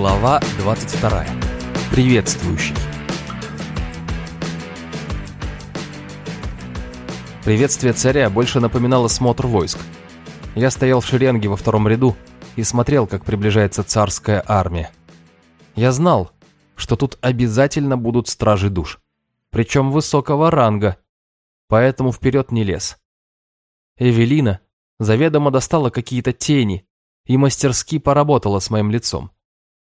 Глава 22. Приветствующий. Приветствие царя больше напоминало смотр войск. Я стоял в шеренге во втором ряду и смотрел, как приближается царская армия. Я знал, что тут обязательно будут стражи душ, причем высокого ранга, поэтому вперед не лез. Эвелина заведомо достала какие-то тени и мастерски поработала с моим лицом.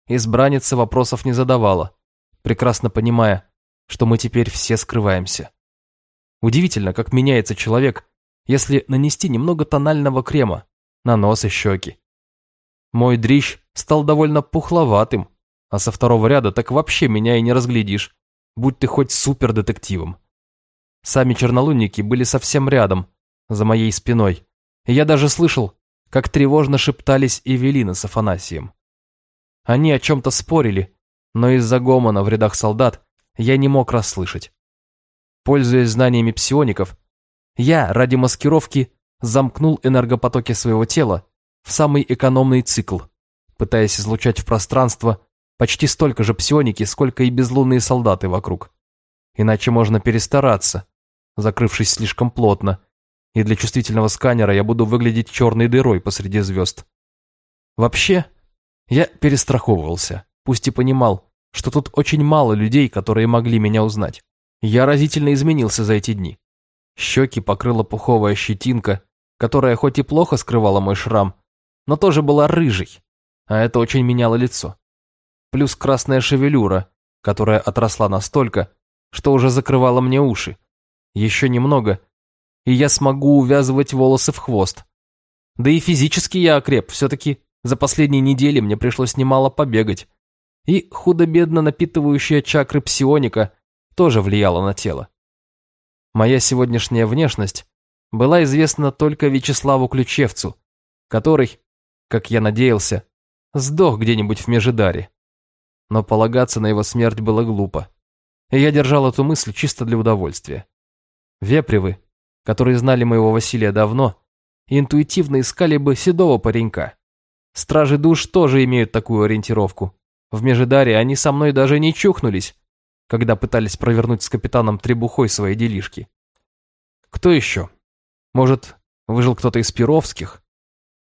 Избранница вопросов не задавала, прекрасно понимая, что мы теперь все скрываемся. Удивительно, как меняется человек, если нанести немного тонального крема на нос и щеки. Мой дрищ стал довольно пухловатым, а со второго ряда так вообще меня и не разглядишь, будь ты хоть супердетективом. Сами чернолунники были совсем рядом, за моей спиной, и я даже слышал, как тревожно шептались Эвелина с Афанасием. Они о чем-то спорили, но из-за гомона в рядах солдат я не мог расслышать. Пользуясь знаниями псиоников, я ради маскировки замкнул энергопотоки своего тела в самый экономный цикл, пытаясь излучать в пространство почти столько же псионики, сколько и безлунные солдаты вокруг. Иначе можно перестараться, закрывшись слишком плотно, и для чувствительного сканера я буду выглядеть черной дырой посреди звезд. Вообще, я перестраховывался, пусть и понимал, что тут очень мало людей, которые могли меня узнать. Я разительно изменился за эти дни. Щеки покрыла пуховая щетинка, которая хоть и плохо скрывала мой шрам, но тоже была рыжей, а это очень меняло лицо. Плюс красная шевелюра, которая отросла настолько, что уже закрывала мне уши. Еще немного, и я смогу увязывать волосы в хвост. Да и физически я окреп, все-таки за последние недели мне пришлось немало побегать. И худо-бедно напитывающая чакры псионика тоже влияла на тело. Моя сегодняшняя внешность была известна только Вячеславу Ключевцу, который, как я надеялся, сдох где-нибудь в Межидаре. Но полагаться на его смерть было глупо. И я держал эту мысль чисто для удовольствия. Вепривы, которые знали моего Василия давно, интуитивно искали бы седого паренька, Стражи душ тоже имеют такую ориентировку. В Межидаре они со мной даже не чухнулись, когда пытались провернуть с капитаном Требухой свои делишки. Кто еще? Может, выжил кто-то из Перовских?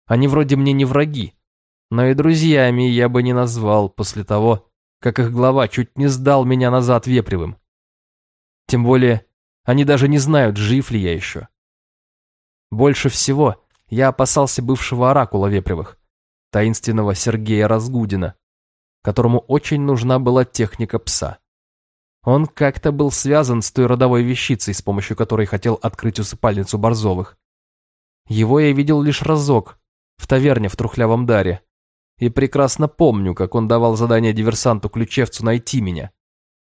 Они вроде мне не враги, но и друзьями я бы не назвал после того, как их глава чуть не сдал меня назад вепривым. Тем более, они даже не знают, жив ли я еще. Больше всего я опасался бывшего оракула вепривых таинственного Сергея Разгудина, которому очень нужна была техника пса. Он как-то был связан с той родовой вещицей, с помощью которой хотел открыть усыпальницу Борзовых. Его я видел лишь разок, в таверне в Трухлявом Даре, и прекрасно помню, как он давал задание диверсанту Ключевцу найти меня.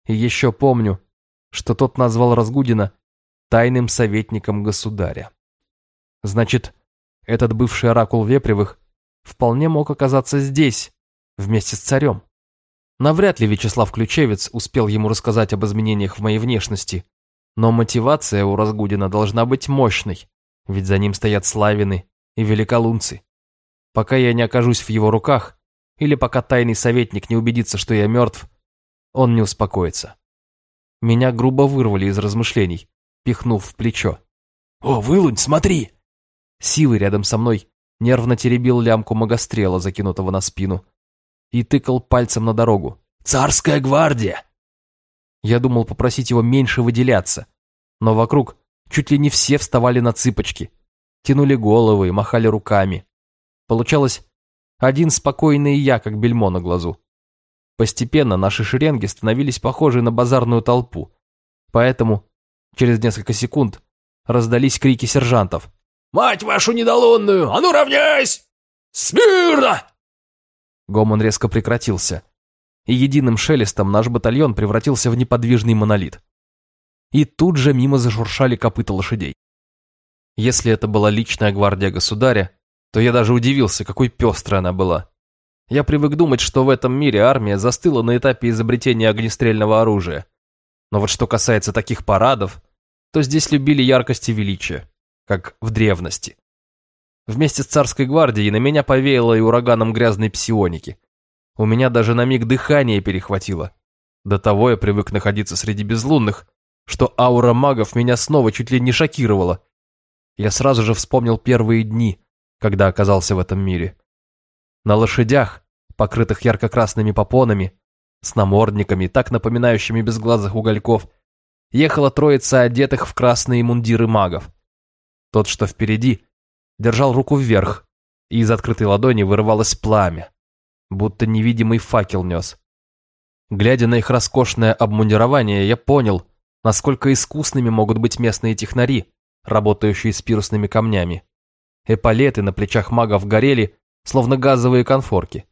И еще помню, что тот назвал Разгудина тайным советником государя. Значит, этот бывший оракул Вепревых вполне мог оказаться здесь, вместе с царем. Навряд ли Вячеслав Ключевец успел ему рассказать об изменениях в моей внешности, но мотивация у Разгудина должна быть мощной, ведь за ним стоят славины и великолунцы. Пока я не окажусь в его руках, или пока тайный советник не убедится, что я мертв, он не успокоится. Меня грубо вырвали из размышлений, пихнув в плечо. «О, вылунь, смотри!» Силы рядом со мной нервно теребил лямку магострела, закинутого на спину, и тыкал пальцем на дорогу. «Царская гвардия!» Я думал попросить его меньше выделяться, но вокруг чуть ли не все вставали на цыпочки, тянули головы и махали руками. Получалось, один спокойный я, как бельмо на глазу. Постепенно наши шеренги становились похожи на базарную толпу, поэтому через несколько секунд раздались крики сержантов. Мать вашу недолунную! А ну равняйсь! Смирно!» Гомон резко прекратился, и единым шелестом наш батальон превратился в неподвижный монолит. И тут же мимо зашуршали копыта лошадей. Если это была личная гвардия государя, то я даже удивился, какой пестрой она была. Я привык думать, что в этом мире армия застыла на этапе изобретения огнестрельного оружия. Но вот что касается таких парадов, то здесь любили яркость и величие как в древности. Вместе с царской гвардией на меня повеяло и ураганом грязной псионики. У меня даже на миг дыхание перехватило. До того я привык находиться среди безлунных, что аура магов меня снова чуть ли не шокировала. Я сразу же вспомнил первые дни, когда оказался в этом мире. На лошадях, покрытых ярко-красными попонами, с намордниками, так напоминающими безглазых угольков, ехала троица одетых в красные мундиры магов. Тот, что впереди, держал руку вверх, и из открытой ладони вырывалось пламя, будто невидимый факел нес. Глядя на их роскошное обмундирование, я понял, насколько искусными могут быть местные технари, работающие с пирусными камнями. Эполеты на плечах магов горели, словно газовые конфорки.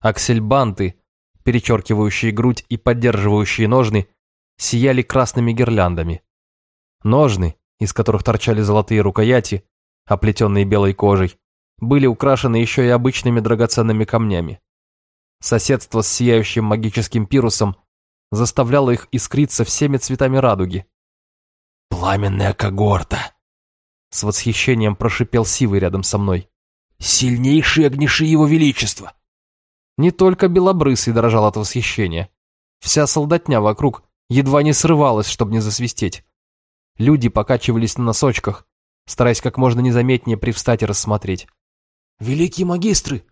Аксельбанты, перечеркивающие грудь и поддерживающие ножны, сияли красными гирляндами. Ножны, из которых торчали золотые рукояти, оплетенные белой кожей, были украшены еще и обычными драгоценными камнями. Соседство с сияющим магическим пирусом заставляло их искриться всеми цветами радуги. «Пламенная когорта!» С восхищением прошипел Сивый рядом со мной. «Сильнейшие огниши его величества!» Не только Белобрысый дрожал от восхищения. Вся солдатня вокруг едва не срывалась, чтобы не засвистеть. Люди покачивались на носочках, стараясь как можно незаметнее привстать и рассмотреть. «Великие магистры!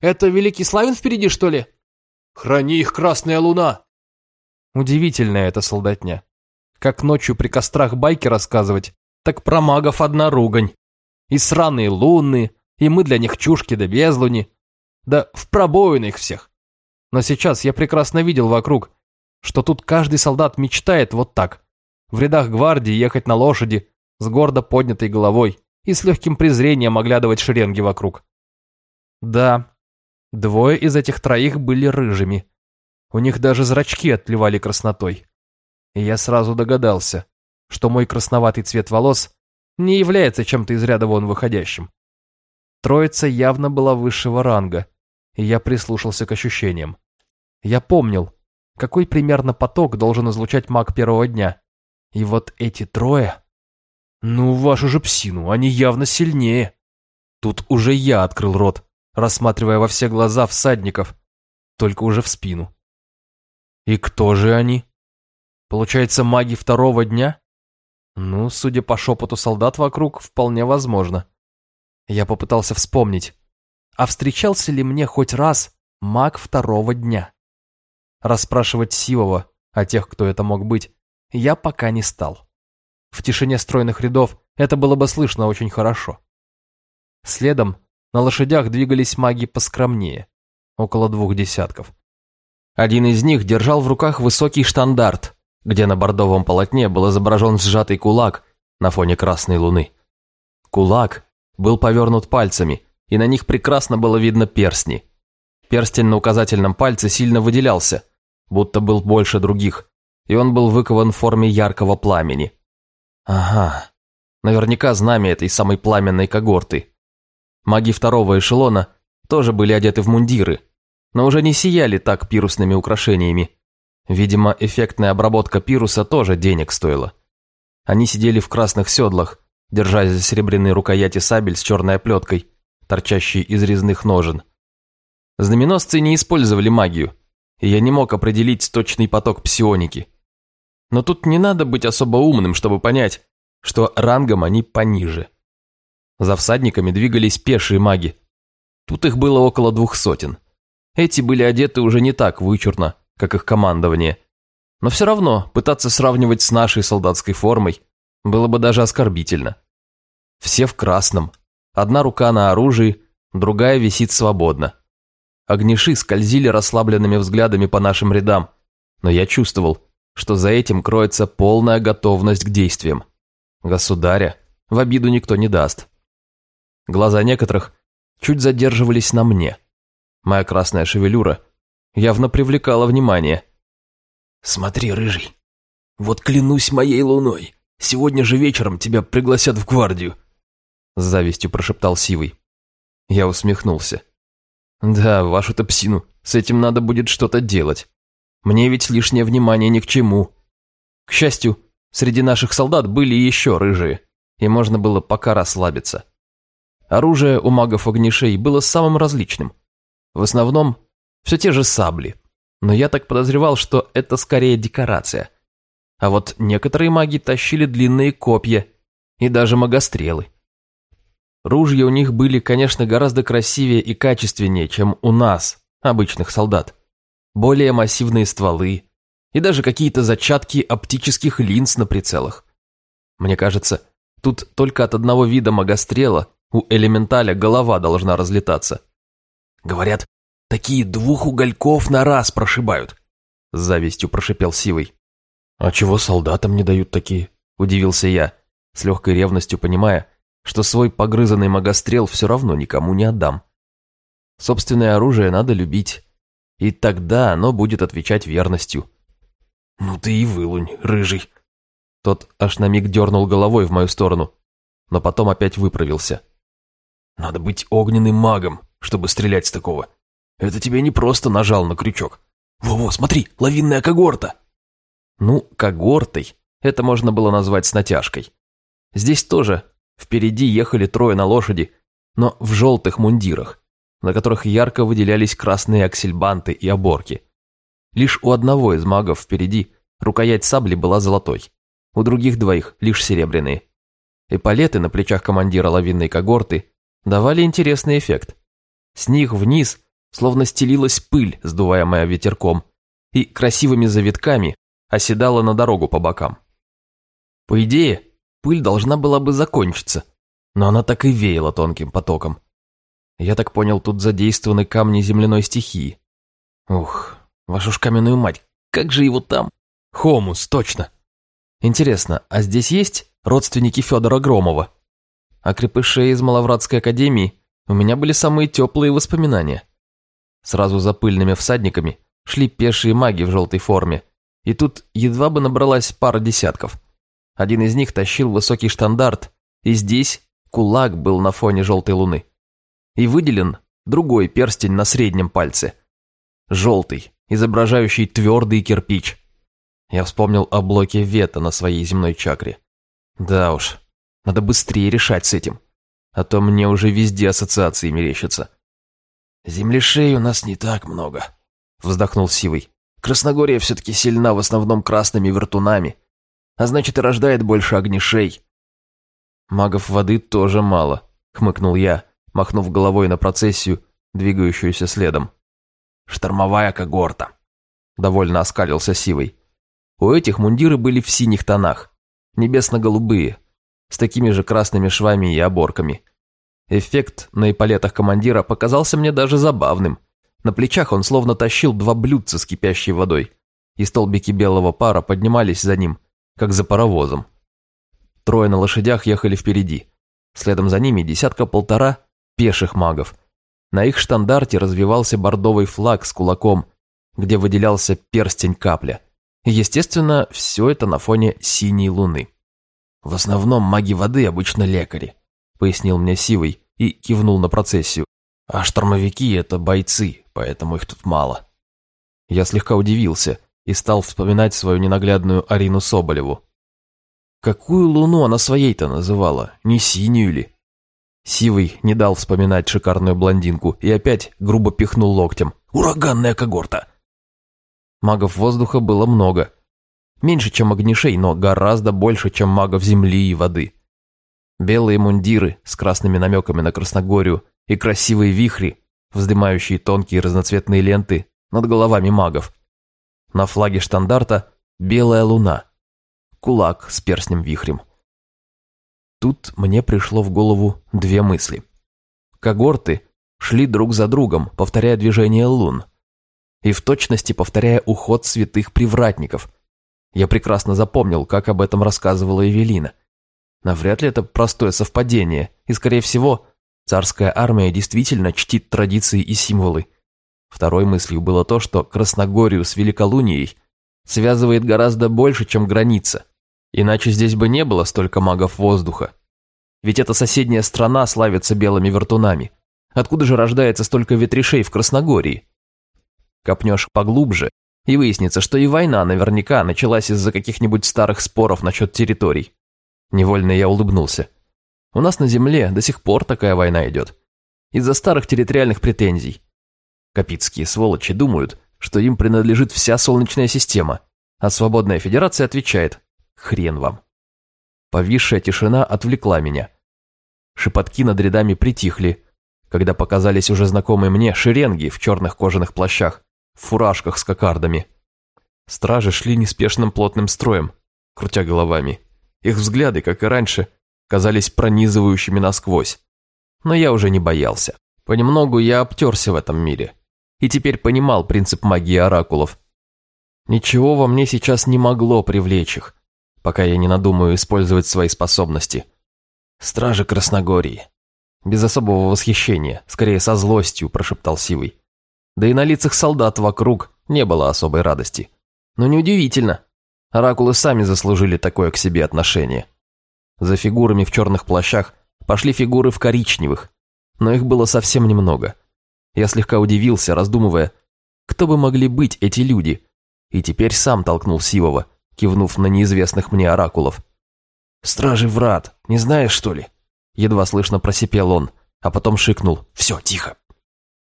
Это Великий Славин впереди, что ли? Храни их Красная Луна!» Удивительная эта солдатня. Как ночью при кострах байки рассказывать, так про магов одна ругань. И сраные лунные, и мы для них чушки да безлуни. Да в пробоины их всех. Но сейчас я прекрасно видел вокруг, что тут каждый солдат мечтает вот так. В рядах гвардии ехать на лошади, с гордо поднятой головой и с легким презрением оглядывать шеренги вокруг. Да, двое из этих троих были рыжими. У них даже зрачки отливали краснотой. И я сразу догадался, что мой красноватый цвет волос не является чем-то из ряда вон выходящим. Троица явно была высшего ранга, и я прислушался к ощущениям. Я помнил, какой примерно поток должен излучать маг первого дня. И вот эти трое... Ну, вашу же псину, они явно сильнее. Тут уже я открыл рот, рассматривая во все глаза всадников, только уже в спину. И кто же они? Получается, маги второго дня? Ну, судя по шепоту солдат вокруг, вполне возможно. Я попытался вспомнить, а встречался ли мне хоть раз маг второго дня? Расспрашивать Сивова о тех, кто это мог быть, я пока не стал. В тишине стройных рядов это было бы слышно очень хорошо. Следом на лошадях двигались маги поскромнее, около двух десятков. Один из них держал в руках высокий штандарт, где на бордовом полотне был изображен сжатый кулак на фоне красной луны. Кулак был повернут пальцами, и на них прекрасно было видно перстни. Перстень на указательном пальце сильно выделялся, будто был больше других, и он был выкован в форме яркого пламени. Ага, наверняка знамя этой самой пламенной когорты. Маги второго эшелона тоже были одеты в мундиры, но уже не сияли так пирусными украшениями, Видимо, эффектная обработка пируса тоже денег стоила. Они сидели в красных седлах, держась за серебряные рукояти сабель с черной оплеткой, торчащей из резных ножен. Знаменосцы не использовали магию, и я не мог определить точный поток псионики. Но тут не надо быть особо умным, чтобы понять, что рангом они пониже. За всадниками двигались пешие маги. Тут их было около двух сотен. Эти были одеты уже не так вычурно, как их командование. Но все равно пытаться сравнивать с нашей солдатской формой было бы даже оскорбительно. Все в красном. Одна рука на оружии, другая висит свободно. Огниши скользили расслабленными взглядами по нашим рядам, но я чувствовал, что за этим кроется полная готовность к действиям. Государя в обиду никто не даст. Глаза некоторых чуть задерживались на мне. Моя красная шевелюра явно привлекала внимание. «Смотри, рыжий, вот клянусь моей луной, сегодня же вечером тебя пригласят в гвардию», с завистью прошептал Сивый. Я усмехнулся. «Да, вашу-то псину, с этим надо будет что-то делать. Мне ведь лишнее внимание ни к чему. К счастью, среди наших солдат были еще рыжие, и можно было пока расслабиться. Оружие у магов-огнишей было самым различным. В основном Все те же сабли. Но я так подозревал, что это скорее декорация. А вот некоторые маги тащили длинные копья и даже магострелы. Ружья у них были, конечно, гораздо красивее и качественнее, чем у нас, обычных солдат. Более массивные стволы и даже какие-то зачатки оптических линз на прицелах. Мне кажется, тут только от одного вида магострела у элементаля голова должна разлетаться. Говорят, такие двух угольков на раз прошибают. С завистью прошипел Сивый. А чего солдатам не дают такие? Удивился я, с легкой ревностью понимая, что свой погрызанный магострел все равно никому не отдам. Собственное оружие надо любить, и тогда оно будет отвечать верностью. «Ну ты и вылунь, рыжий!» Тот аж на миг дернул головой в мою сторону, но потом опять выправился. «Надо быть огненным магом, чтобы стрелять с такого. Это тебе не просто нажал на крючок. Во-во, смотри, лавинная когорта!» Ну, когортой это можно было назвать с натяжкой. Здесь тоже впереди ехали трое на лошади, но в желтых мундирах, на которых ярко выделялись красные аксельбанты и оборки. Лишь у одного из магов впереди рукоять сабли была золотой у других двоих лишь серебряные. Эполеты на плечах командира лавинной когорты давали интересный эффект. С них вниз словно стелилась пыль, сдуваемая ветерком, и красивыми завитками оседала на дорогу по бокам. По идее, пыль должна была бы закончиться, но она так и веяла тонким потоком. Я так понял, тут задействованы камни земляной стихии. Ух, вашу ж каменную мать, как же его там? Хомус, точно. Интересно, а здесь есть родственники Федора Громова? О крепыше из Маловратской академии у меня были самые теплые воспоминания. Сразу за пыльными всадниками шли пешие маги в желтой форме, и тут едва бы набралась пара десятков. Один из них тащил высокий штандарт, и здесь кулак был на фоне желтой луны. И выделен другой перстень на среднем пальце. Желтый, изображающий твердый кирпич. Я вспомнил о блоке вето на своей земной чакре. Да уж, надо быстрее решать с этим, а то мне уже везде ассоциации мерещатся. «Землешей у нас не так много», — вздохнул Сивый. «Красногория все-таки сильна в основном красными вертунами, а значит и рождает больше огнешей». «Магов воды тоже мало», — хмыкнул я, махнув головой на процессию, двигающуюся следом. «Штормовая когорта», — довольно оскалился Сивый. У этих мундиры были в синих тонах, небесно-голубые, с такими же красными швами и оборками. Эффект на эполетах командира показался мне даже забавным. На плечах он словно тащил два блюдца с кипящей водой, и столбики белого пара поднимались за ним, как за паровозом. Трое на лошадях ехали впереди. Следом за ними десятка-полтора пеших магов. На их штандарте развивался бордовый флаг с кулаком, где выделялся перстень капля. Естественно, все это на фоне синей луны. В основном маги воды обычно лекари, пояснил мне Сивый и кивнул на процессию. А штормовики – это бойцы, поэтому их тут мало. Я слегка удивился и стал вспоминать свою ненаглядную Арину Соболеву. Какую луну она своей-то называла, не синюю ли? Сивый не дал вспоминать шикарную блондинку и опять грубо пихнул локтем. «Ураганная когорта! Магов воздуха было много. Меньше, чем огнишей, но гораздо больше, чем магов земли и воды. Белые мундиры с красными намеками на Красногорию и красивые вихри, вздымающие тонкие разноцветные ленты над головами магов. На флаге штандарта белая луна, кулак с перстнем-вихрем. Тут мне пришло в голову две мысли. Когорты шли друг за другом, повторяя движение лун – и в точности повторяя уход святых привратников. Я прекрасно запомнил, как об этом рассказывала Эвелина. Навряд ли это простое совпадение, и, скорее всего, царская армия действительно чтит традиции и символы. Второй мыслью было то, что Красногорию с Великолунией связывает гораздо больше, чем граница. Иначе здесь бы не было столько магов воздуха. Ведь эта соседняя страна славится белыми вертунами. Откуда же рождается столько ветрешей в Красногории? Копнешь поглубже, и выяснится, что и война наверняка началась из-за каких-нибудь старых споров насчет территорий. Невольно я улыбнулся. У нас на Земле до сих пор такая война идет. Из-за старых территориальных претензий. Капитские сволочи думают, что им принадлежит вся Солнечная система, а Свободная Федерация отвечает «Хрен вам». Повисшая тишина отвлекла меня. Шепотки над рядами притихли, когда показались уже знакомые мне шеренги в черных кожаных плащах, в фуражках с кокардами. Стражи шли неспешным плотным строем, крутя головами. Их взгляды, как и раньше, казались пронизывающими насквозь. Но я уже не боялся. Понемногу я обтерся в этом мире. И теперь понимал принцип магии оракулов. Ничего во мне сейчас не могло привлечь их, пока я не надумаю использовать свои способности. Стражи Красногории. Без особого восхищения, скорее со злостью, прошептал Сивый. Да и на лицах солдат вокруг не было особой радости. Но неудивительно. Оракулы сами заслужили такое к себе отношение. За фигурами в черных плащах пошли фигуры в коричневых, но их было совсем немного. Я слегка удивился, раздумывая, кто бы могли быть эти люди, и теперь сам толкнул Сивова, кивнув на неизвестных мне оракулов. «Стражи врат, не знаешь, что ли?» Едва слышно просипел он, а потом шикнул «Все, тихо!».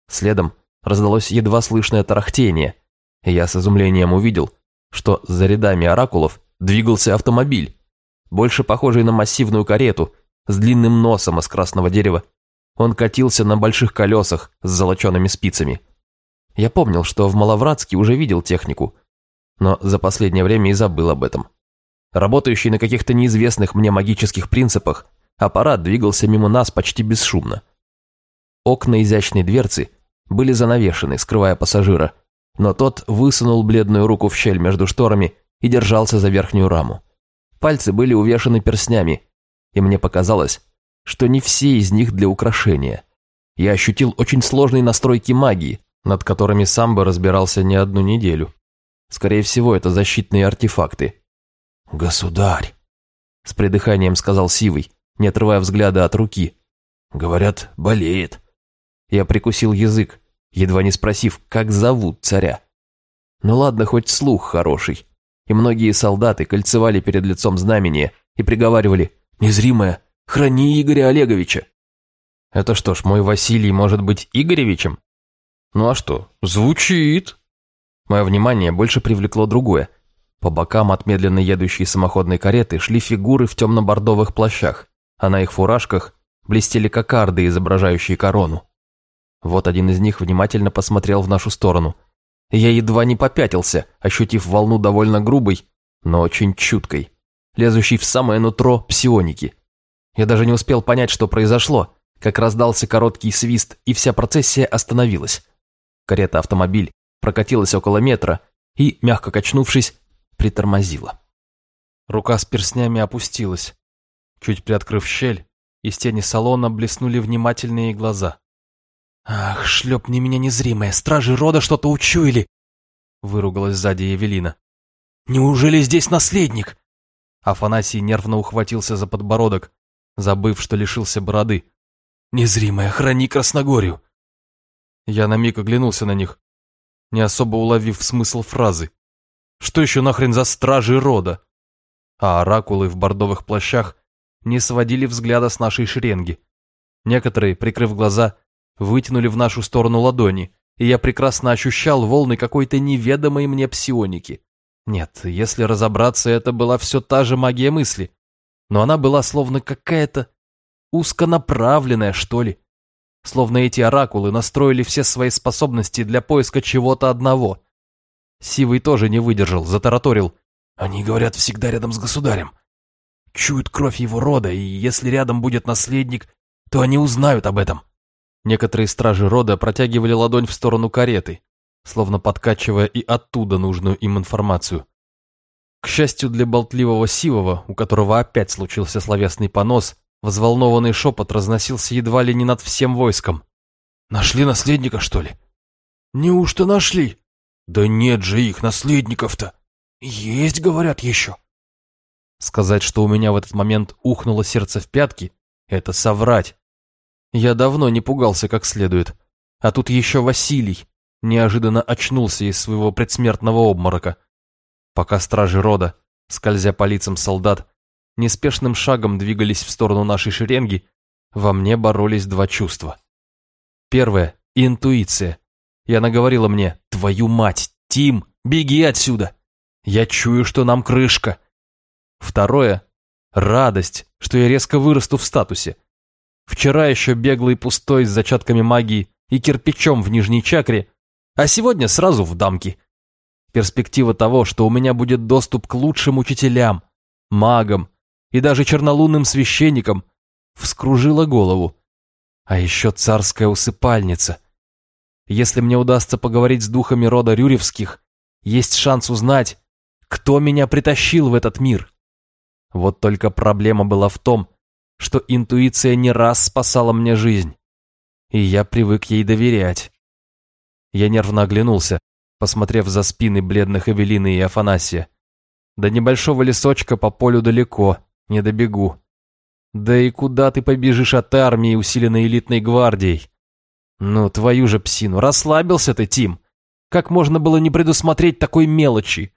Следом раздалось едва слышное тарахтение, и я с изумлением увидел, что за рядами оракулов двигался автомобиль, больше похожий на массивную карету с длинным носом из красного дерева. Он катился на больших колесах с золочеными спицами. Я помнил, что в Маловратске уже видел технику, но за последнее время и забыл об этом. Работающий на каких-то неизвестных мне магических принципах, аппарат двигался мимо нас почти бесшумно. Окна изящной дверцы были занавешены, скрывая пассажира, но тот высунул бледную руку в щель между шторами и держался за верхнюю раму. Пальцы были увешаны перстнями, и мне показалось, что не все из них для украшения. Я ощутил очень сложные настройки магии, над которыми сам бы разбирался не одну неделю. Скорее всего, это защитные артефакты. «Государь!» — с придыханием сказал Сивый, не отрывая взгляда от руки. «Говорят, болеет». Я прикусил язык, едва не спросив, как зовут царя. Ну ладно, хоть слух хороший. И многие солдаты кольцевали перед лицом знамения и приговаривали «Незримое, храни Игоря Олеговича». Это что ж, мой Василий может быть Игоревичем? Ну а что, звучит. Мое внимание больше привлекло другое. По бокам от медленно едущей самоходной кареты шли фигуры в темно-бордовых плащах, а на их фуражках блестели кокарды, изображающие корону. Вот один из них внимательно посмотрел в нашу сторону. Я едва не попятился, ощутив волну довольно грубой, но очень чуткой, лезущей в самое нутро псионики. Я даже не успел понять, что произошло, как раздался короткий свист, и вся процессия остановилась. Карета-автомобиль прокатилась около метра и, мягко качнувшись, притормозила. Рука с перстнями опустилась. Чуть приоткрыв щель, из тени салона блеснули внимательные глаза. «Ах, шлепни меня незримая, стражи рода что-то учуяли!» Выругалась сзади Евелина. «Неужели здесь наследник?» Афанасий нервно ухватился за подбородок, забыв, что лишился бороды. «Незримая, храни Красногорию!» Я на миг оглянулся на них, не особо уловив смысл фразы. Что еще нахрен за стражи рода? А оракулы в бордовых плащах не сводили взгляда с нашей шеренги. Некоторые, прикрыв глаза, вытянули в нашу сторону ладони, и я прекрасно ощущал волны какой-то неведомой мне псионики. Нет, если разобраться, это была все та же магия мысли, но она была словно какая-то узконаправленная, что ли. Словно эти оракулы настроили все свои способности для поиска чего-то одного. Сивый тоже не выдержал, затараторил. Они, говорят, всегда рядом с государем. Чуют кровь его рода, и если рядом будет наследник, то они узнают об этом. Некоторые стражи рода протягивали ладонь в сторону кареты, словно подкачивая и оттуда нужную им информацию. К счастью для болтливого Сивова, у которого опять случился словесный понос, взволнованный шепот разносился едва ли не над всем войском. «Нашли наследника, что ли?» «Неужто нашли?» «Да нет же их, наследников-то!» «Есть, говорят, еще!» Сказать, что у меня в этот момент ухнуло сердце в пятки, это соврать. Я давно не пугался как следует. А тут еще Василий неожиданно очнулся из своего предсмертного обморока. Пока стражи рода, скользя по лицам солдат, неспешным шагом двигались в сторону нашей шеренги, во мне боролись два чувства. Первое – интуиция. И она говорила мне, «Твою мать, Тим, беги отсюда! Я чую, что нам крышка!» Второе – радость, что я резко вырасту в статусе. Вчера еще беглый пустой с зачатками магии и кирпичом в нижней чакре, а сегодня сразу в дамки. Перспектива того, что у меня будет доступ к лучшим учителям, магам и даже чернолунным священникам, вскружила голову. А еще царская усыпальница. Если мне удастся поговорить с духами рода Рюревских, есть шанс узнать, кто меня притащил в этот мир. Вот только проблема была в том, что интуиция не раз спасала мне жизнь, и я привык ей доверять. Я нервно оглянулся, посмотрев за спины бледных Эвелины и Афанасия. До небольшого лесочка по полю далеко, не добегу. Да и куда ты побежишь от армии, усиленной элитной гвардией? Ну, твою же псину, расслабился ты, Тим. Как можно было не предусмотреть такой мелочи?